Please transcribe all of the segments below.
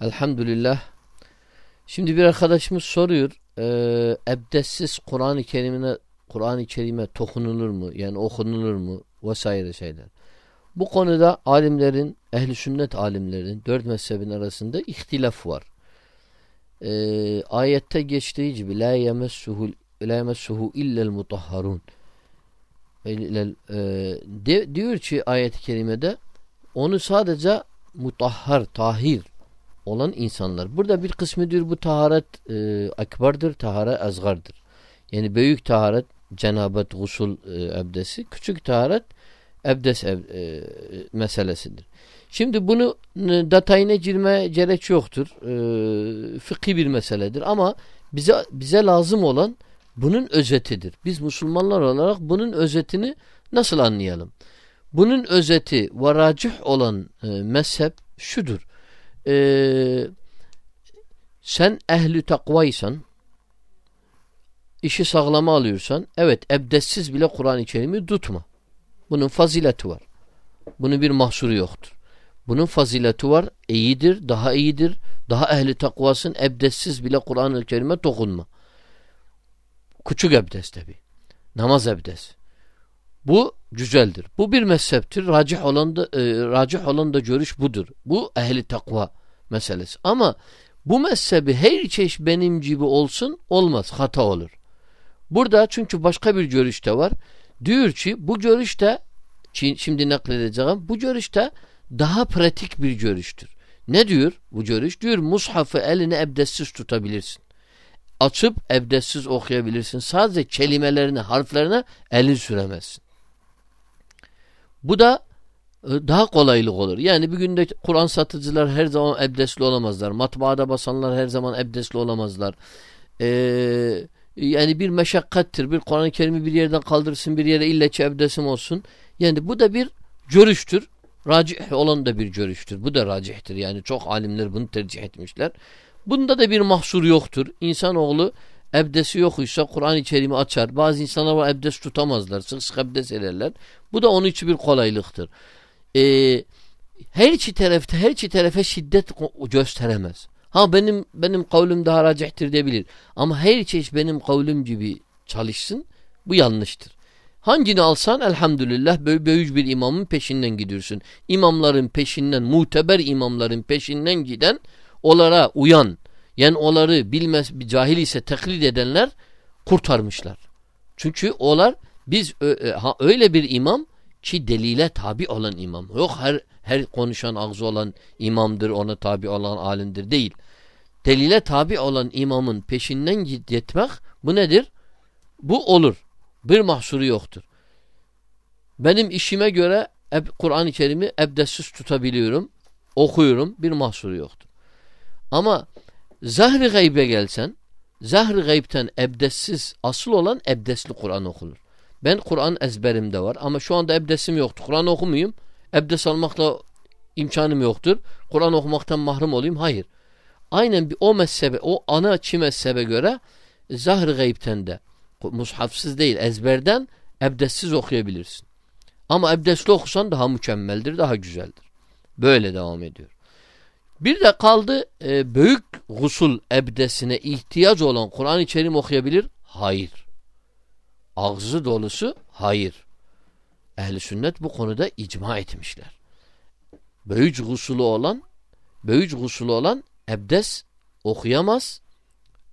Elhamdülillah. Şimdi bir arkadaşımız soruyor. E, ebdestsiz Kur'an-ı Kerim'ine Kur'an-ı Kerim'e dokunulur mu? Yani okunulur mu? Vesaire şeyler. Bu konuda alimlerin, ehli sünnet alimlerin dört mezhebin arasında ihtilaf var. E, ayette geçtiği gibi la yemessuhu la yemessuhu illel mutahharun. E, de, diyor ki ayet-i kerimede onu sadece mutahhar, tahir olan insanlar. Burada bir kısmı bu taharet e, akbardır, taharet azgardır. Yani büyük taharet cenabet, gusul e, ebdesi, küçük taharet ebdes ev, e, meselesidir. Şimdi bunu e, detayına girme gerek yoktur. E, fıkhi bir meseledir ama bize bize lazım olan bunun özetidir. Biz Müslümanlar olarak bunun özetini nasıl anlayalım? Bunun özeti ve racih olan e, mezhep şudur. E, sen ehli takvaysan işi sağlama alıyorsan evet ebdessiz bile Kur'an-ı Kerim'i tutma. Bunun fazileti var. Bunun bir mahsuru yoktur. Bunun fazileti var. İyidir, daha iyidir. Daha ehli takvasın ebdessiz bile Kur'an-ı Kerim'e dokunma. Küçük ebdes tabi. Namaz ebdes. Bu güzeldir. Bu bir mezheptir. Racih olan da, e, racih olan da görüş budur. Bu ehli takva meselesi. Ama bu mezhebi her çeşit benim gibi olsun olmaz. Hata olur. Burada çünkü başka bir görüş de var. Diyor ki bu görüşte şimdi nakledeceğim bu görüşte daha pratik bir görüştür. Ne diyor bu görüş? Diyor mushafı eline ebdessiz tutabilirsin. Açıp ebdessiz okuyabilirsin. Sadece kelimelerini, harflerine elin süremezsin. Bu da e, daha kolaylık olur. Yani bir günde Kur'an satıcılar her zaman ebdesli olamazlar. Matbaada basanlar her zaman ebdesli olamazlar. Eee yani bir meşakkattir. Bir Kur'an-ı Kerim'i bir yerden kaldırsın bir yere ille ebdesim olsun. Yani bu da bir görüştür. Racih olan da bir görüştür. Bu da racihtir. Yani çok alimler bunu tercih etmişler. Bunda da bir mahsur yoktur. İnsanoğlu ebdesi yokuysa Kur'an-ı Kerim'i açar. Bazı insanlar var ebdes tutamazlar. Sık sık ebdes ederler. Bu da onun için bir kolaylıktır. Ee, her iki tarafta her iki tarafa şiddet gösteremez. Ha benim benim kavlim daha racihtir diyebilir. Ama her çeşit benim kavlim gibi çalışsın. Bu yanlıştır. Hangini alsan elhamdülillah böyle büyük bir imamın peşinden gidiyorsun. İmamların peşinden, muteber imamların peşinden giden, onlara uyan, yani onları bilmez, bir cahil ise taklit edenler kurtarmışlar. Çünkü olar biz öyle bir imam ki delile tabi olan imam. Yok her her konuşan ağzı olan imamdır, ona tabi olan alimdir değil. Delile tabi olan imamın peşinden gitmek bu nedir? Bu olur. Bir mahsuru yoktur. Benim işime göre Kur'an-ı Kerim'i ebdessiz tutabiliyorum. Okuyorum. Bir mahsuru yoktur. Ama zahri gaybe gelsen zahri gaybten ebdessiz asıl olan ebdesli Kur'an okunur. Ben Kur'an ezberimde var ama şu anda ebdesim yoktu. Kur'an okumayayım. Ebdes almakla imkanım yoktur. Kur'an okumaktan mahrum olayım. Hayır. Aynen bir o mezhebe, o ana çi mezhebe göre zahri gaybten de mushafsız değil ezberden ebdessiz okuyabilirsin. Ama ebdesli okusan daha mükemmeldir, daha güzeldir. Böyle devam ediyor. Bir de kaldı e, büyük gusul ebdesine ihtiyaç olan Kur'an-ı Kerim okuyabilir? Hayır. Ağzı dolusu hayır. Ehli sünnet bu konuda icma etmişler. Böyüc gusulu olan böyüc gusulu olan ebdes okuyamaz.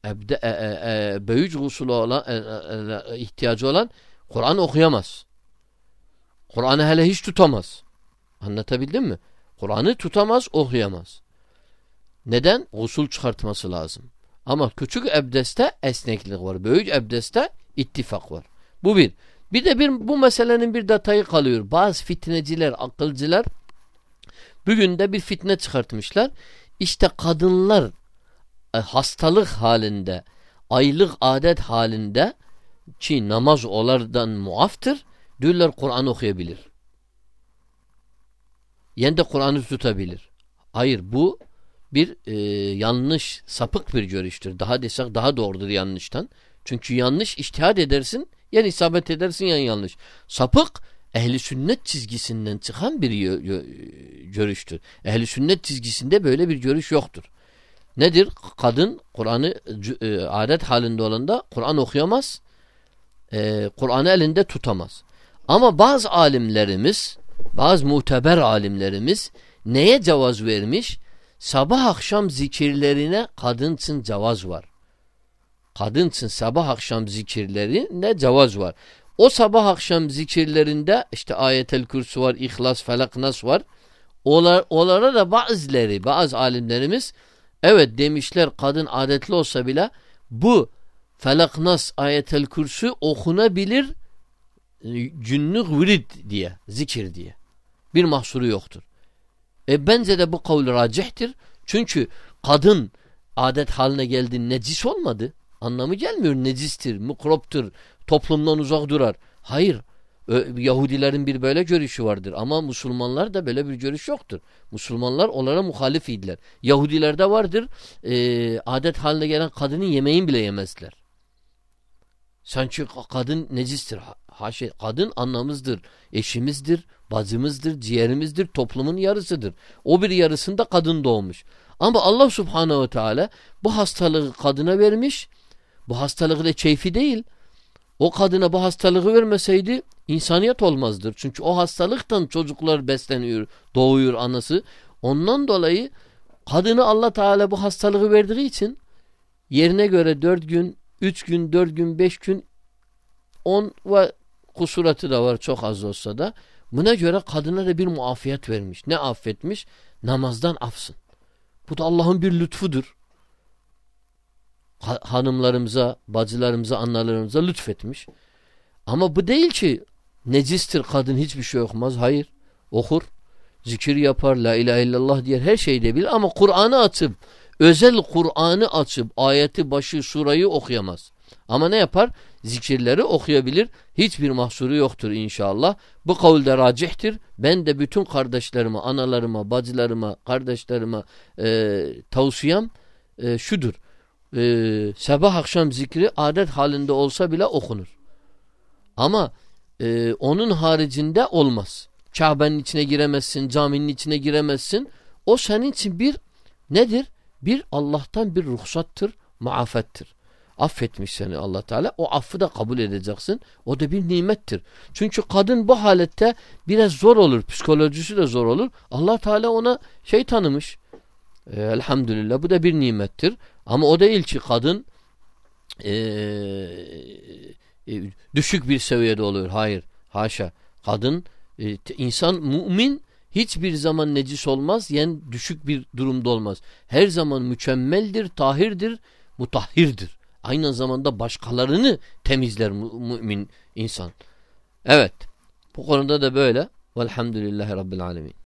Ebde, e, e, e, böyüc gusulu olan e, e, e, ihtiyacı olan Kur'an okuyamaz. Kur'an'ı hele hiç tutamaz. Anlatabildim mi? Kur'an'ı tutamaz, okuyamaz. Neden? Usul çıkartması lazım. Ama küçük ebdeste esneklik var. Büyük ebdeste ittifak var. Bu bir. Bir de bir bu meselenin bir detayı kalıyor. Bazı fitneciler, akılcılar bugün de bir fitne çıkartmışlar. İşte kadınlar e, hastalık halinde, aylık adet halinde ki namaz olardan muaftır, diyorlar Kur'an okuyabilir. Yani de Kur'an'ı tutabilir. Hayır bu bir e, yanlış, sapık bir görüştür. Daha desek daha doğrudur yanlıştan. Çünkü yanlış iştihad edersin, yani isabet edersin yani yanlış. Sapık ehli sünnet çizgisinden çıkan bir görüştür. Ehli sünnet çizgisinde böyle bir görüş yoktur. Nedir? Kadın Kur'an'ı e, adet halinde olanda Kur'an okuyamaz. E, Kur'an'ı elinde tutamaz. Ama bazı alimlerimiz, bazı muteber alimlerimiz neye cevaz vermiş? Sabah akşam zikirlerine kadın için cevaz var. Kadın için sabah akşam zikirleri ne cevaz var. O sabah akşam zikirlerinde işte ayetel kürsü var, ihlas, felak, nas var. Olar, onlara da bazıları, bazı alimlerimiz evet demişler kadın adetli olsa bile bu felak, nas, ayetel kürsü okunabilir günlük virid diye, zikir diye. Bir mahsuru yoktur. E bence de bu kavli racihtir. Çünkü kadın adet haline geldi necis olmadı. Anlamı gelmiyor. Necistir, mikroptur, toplumdan uzak durar. Hayır. Yahudilerin bir böyle görüşü vardır. Ama Müslümanlar da böyle bir görüş yoktur. Müslümanlar onlara muhalif idiler. Yahudilerde vardır. E, adet haline gelen kadının yemeğin bile yemezler. Sanki kadın necistir. Haşa, kadın anlamızdır, eşimizdir, bacımızdır, ciğerimizdir, toplumun yarısıdır. O bir yarısında kadın doğmuş. Ama Allah subhanehu teala bu hastalığı kadına vermiş. Bu hastalık ile keyfi değil. O kadına bu hastalığı vermeseydi insaniyet olmazdır. Çünkü o hastalıktan çocuklar besleniyor, doğuyor anası. Ondan dolayı kadını Allah Teala bu hastalığı verdiği için yerine göre dört gün, üç gün, dört gün, beş gün on ve kusuratı da var çok az olsa da. Buna göre kadına da bir muafiyet vermiş. Ne affetmiş? Namazdan afsın. Bu da Allah'ın bir lütfudur. Ha hanımlarımıza, bacılarımıza, analarımıza lütfetmiş. Ama bu değil ki necistir kadın hiçbir şey okumaz. Hayır. Okur. Zikir yapar. La ilahe illallah diyer. Her şeyi de bilir. Ama Kur'an'ı açıp özel Kur'an'ı açıp ayeti başı surayı okuyamaz. Ama ne yapar? Zikirleri okuyabilir. Hiçbir mahsuru yoktur inşallah. Bu kavulde racihtir. Ben de bütün kardeşlerime, analarıma, bacılarıma, kardeşlerime e, tavsiyem e, şudur. E, sabah akşam zikri adet halinde olsa bile okunur. Ama e, onun haricinde olmaz. Kabe'nin içine giremezsin, caminin içine giremezsin. O senin için bir nedir? Bir Allah'tan bir ruhsattır, muafettir. Affetmiş seni allah Teala. O affı da kabul edeceksin. O da bir nimettir. Çünkü kadın bu halette biraz zor olur. Psikolojisi de zor olur. allah Teala ona şey tanımış. Ee, elhamdülillah. Bu da bir nimettir. Ama o değil ki kadın ee, e, düşük bir seviyede oluyor. Hayır. Haşa. Kadın e, insan mümin hiçbir zaman necis olmaz. Yani düşük bir durumda olmaz. Her zaman mükemmeldir, tahirdir, mutahhirdir. Aynı zamanda başkalarını temizler mümin insan. Evet. Bu konuda da böyle. Velhamdülillahi Rabbil Alemin.